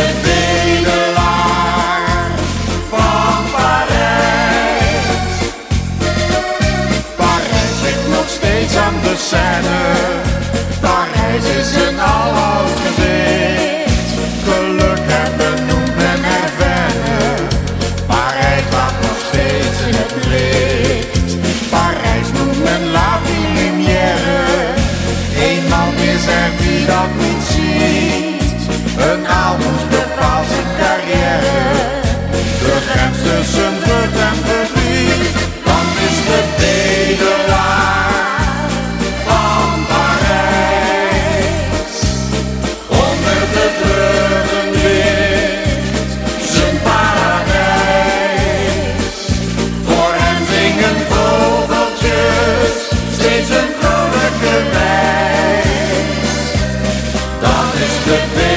De medelaar van Parijs. Parijs ligt nog steeds aan de scène. Parijs is een aloud gevecht. Gelukkig en benoemd en erver. Parijs lag nog steeds in het licht. Parijs noemt men la vieille lumière. Eenmaal is er die dat moet. is the